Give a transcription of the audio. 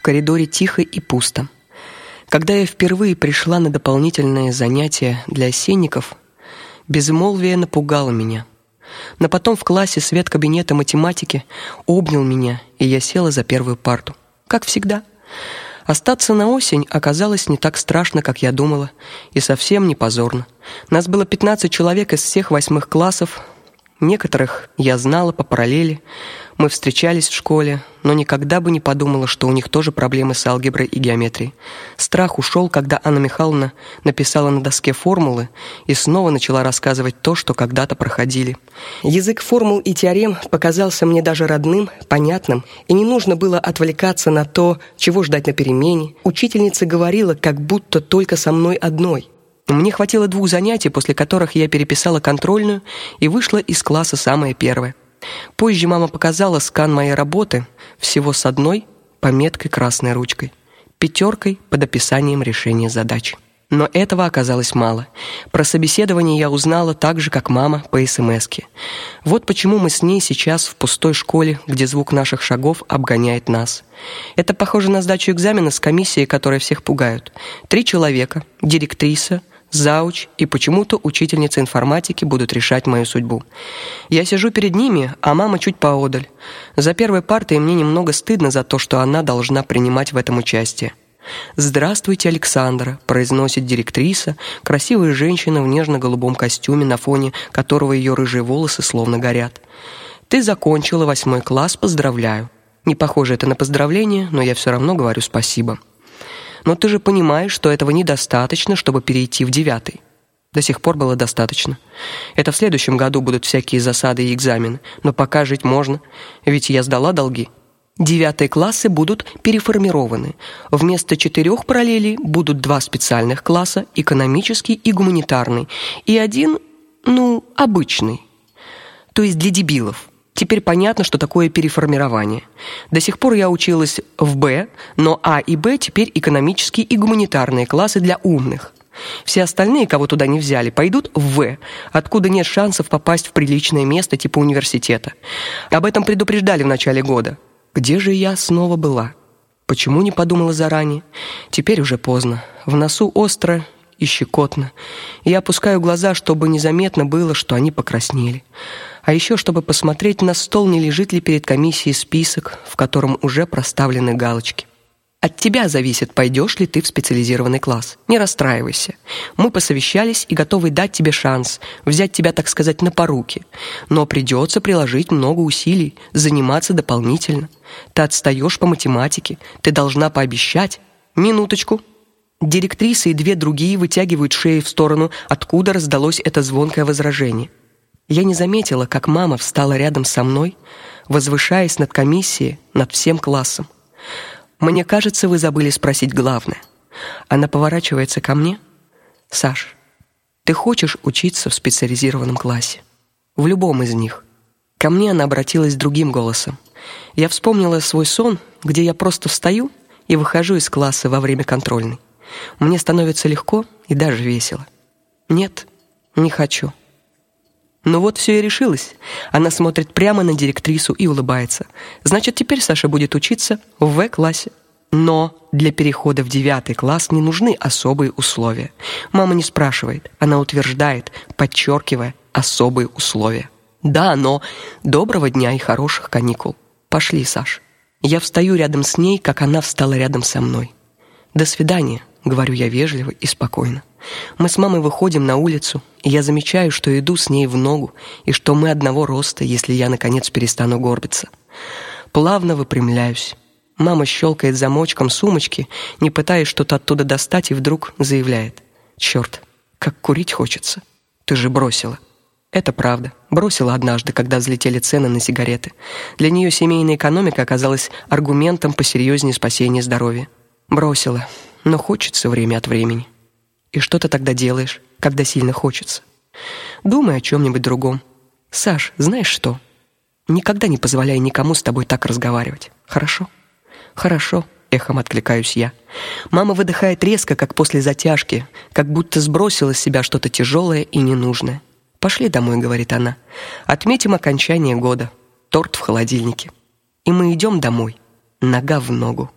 Коридоре тихо и пусто. Когда я впервые пришла на дополнительное занятие для осенников, безмолвие напугало меня. Но потом в классе свет кабинета математики обнял меня, и я села за первую парту. Как всегда. Остаться на осень оказалось не так страшно, как я думала, и совсем не позорно. Нас было 15 человек из всех восьмых классов. Некоторых я знала по параллели, мы встречались в школе, но никогда бы не подумала, что у них тоже проблемы с алгеброй и геометрией. Страх ушел, когда Анна Михайловна написала на доске формулы и снова начала рассказывать то, что когда-то проходили. Язык формул и теорем показался мне даже родным, понятным, и не нужно было отвлекаться на то, чего ждать на перемене. Учительница говорила, как будто только со мной одной. Мне хватило двух занятий, после которых я переписала контрольную и вышла из класса самая первая. Позже мама показала скан моей работы всего с одной пометкой красной ручкой, пятеркой под описанием решения задачи. Но этого оказалось мало. Про собеседование я узнала так же, как мама по СМСке. Вот почему мы с ней сейчас в пустой школе, где звук наших шагов обгоняет нас. Это похоже на сдачу экзамена с комиссией, которая всех пугает. Три человека: директриса, зауч и почему-то учительница информатики будут решать мою судьбу. Я сижу перед ними, а мама чуть поодаль. За первой партой мне немного стыдно за то, что она должна принимать в этом участие. "Здравствуйте, Александра", произносит директриса, красивая женщина в нежно-голубом костюме, на фоне которого ее рыжие волосы словно горят. "Ты закончила восьмой класс, поздравляю". Не похоже это на поздравление, но я все равно говорю спасибо. Но ты же понимаешь, что этого недостаточно, чтобы перейти в девятый. До сих пор было достаточно. Это в следующем году будут всякие засады и экзамены, но пока жить можно, ведь я сдала долги. Девятые классы будут переформированы. Вместо четырех параллелей будут два специальных класса, экономический и гуманитарный, и один, ну, обычный. То есть для дебилов. Теперь понятно, что такое переформирование. До сих пор я училась в Б, но А и Б теперь экономические и гуманитарные классы для умных. Все остальные, кого туда не взяли, пойдут в В, откуда нет шансов попасть в приличное место типа университета. Об этом предупреждали в начале года. Где же я снова была? Почему не подумала заранее? Теперь уже поздно. В носу остро и щекотно. Я опускаю глаза, чтобы незаметно было, что они покраснели а еще чтобы посмотреть на стол, не лежит ли перед комиссией список, в котором уже проставлены галочки. От тебя зависит, пойдешь ли ты в специализированный класс. Не расстраивайся. Мы посовещались и готовы дать тебе шанс, взять тебя, так сказать, на поруки. Но придется приложить много усилий, заниматься дополнительно. Ты отстаешь по математике, ты должна пообещать. Минуточку. Директриса и две другие вытягивают шеи в сторону, откуда раздалось это звонкое возражение. Я не заметила, как мама встала рядом со мной, возвышаясь над комиссией, над всем классом. Мне кажется, вы забыли спросить главное. Она поворачивается ко мне. Саш, ты хочешь учиться в специализированном классе? В любом из них. Ко мне она обратилась другим голосом. Я вспомнила свой сон, где я просто встаю и выхожу из класса во время контрольной. Мне становится легко и даже весело. Нет, не хочу. Ну вот все и решилось. Она смотрит прямо на директрису и улыбается. Значит, теперь Саша будет учиться в В-классе. Но для перехода в девятый класс не нужны особые условия. Мама не спрашивает, она утверждает, подчеркивая особые условия. Да, но доброго дня и хороших каникул. Пошли, Саш. Я встаю рядом с ней, как она встала рядом со мной. До свидания, говорю я вежливо и спокойно. Мы с мамой выходим на улицу, и я замечаю, что иду с ней в ногу, и что мы одного роста, если я наконец перестану горбиться. Плавно выпрямляюсь. Мама щелкает замочком сумочки, не пытаясь что-то оттуда достать, и вдруг заявляет: «Черт, как курить хочется. Ты же бросила". Это правда. Бросила однажды, когда взлетели цены на сигареты. Для нее семейная экономика оказалась аргументом посерьезнее спасения здоровья. Бросила, но хочется время от времени. И что ты тогда делаешь, когда сильно хочется? Думай о чем нибудь другом. Саш, знаешь что? Никогда не позволяй никому с тобой так разговаривать. Хорошо? Хорошо, эхом откликаюсь я. Мама выдыхает резко, как после затяжки, как будто сбросила с себя что-то тяжелое и ненужное. Пошли домой, говорит она. Отметим окончание года. Торт в холодильнике. И мы идем домой, нога в ногу.